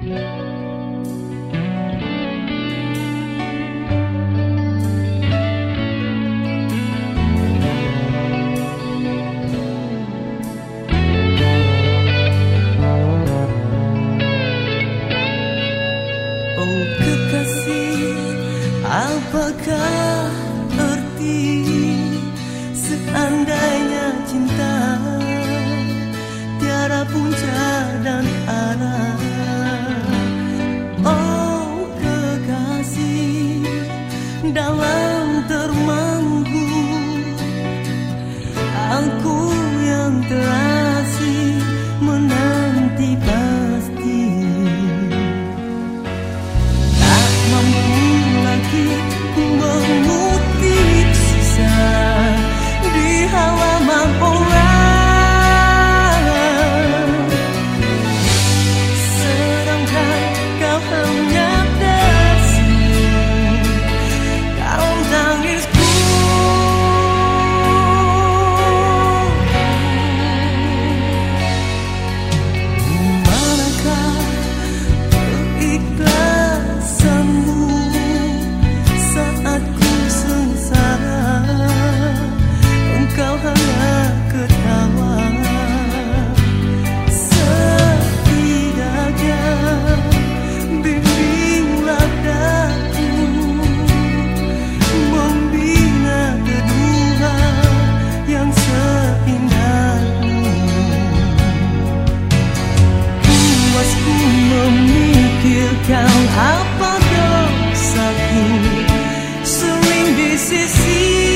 Oh apakah arti seandainya cinta tiada punca dan arah? Dalam necessito.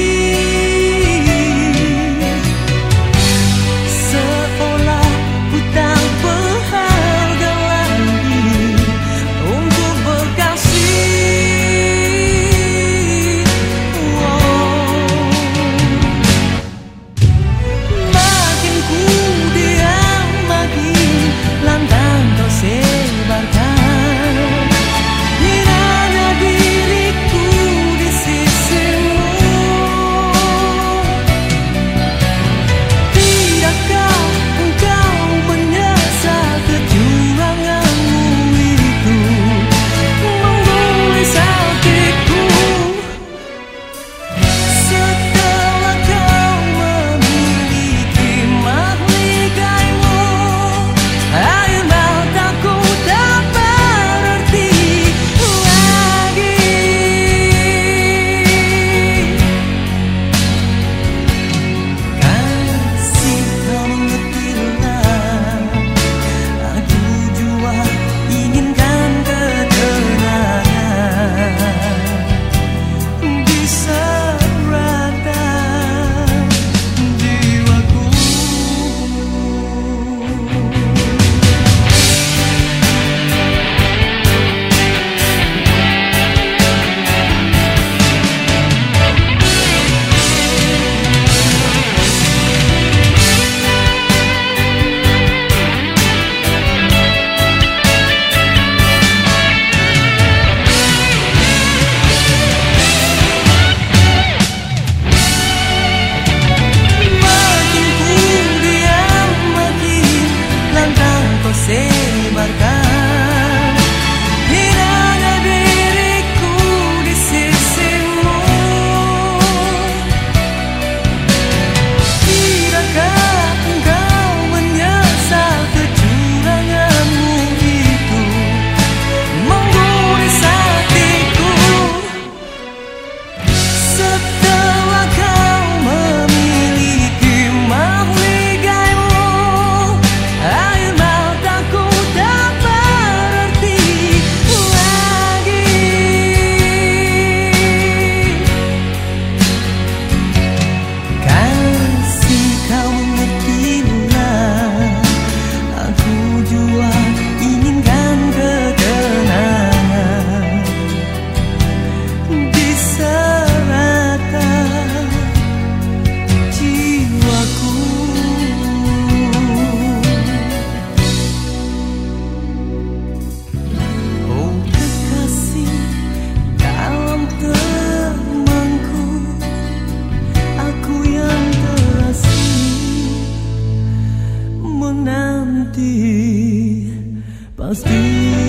But still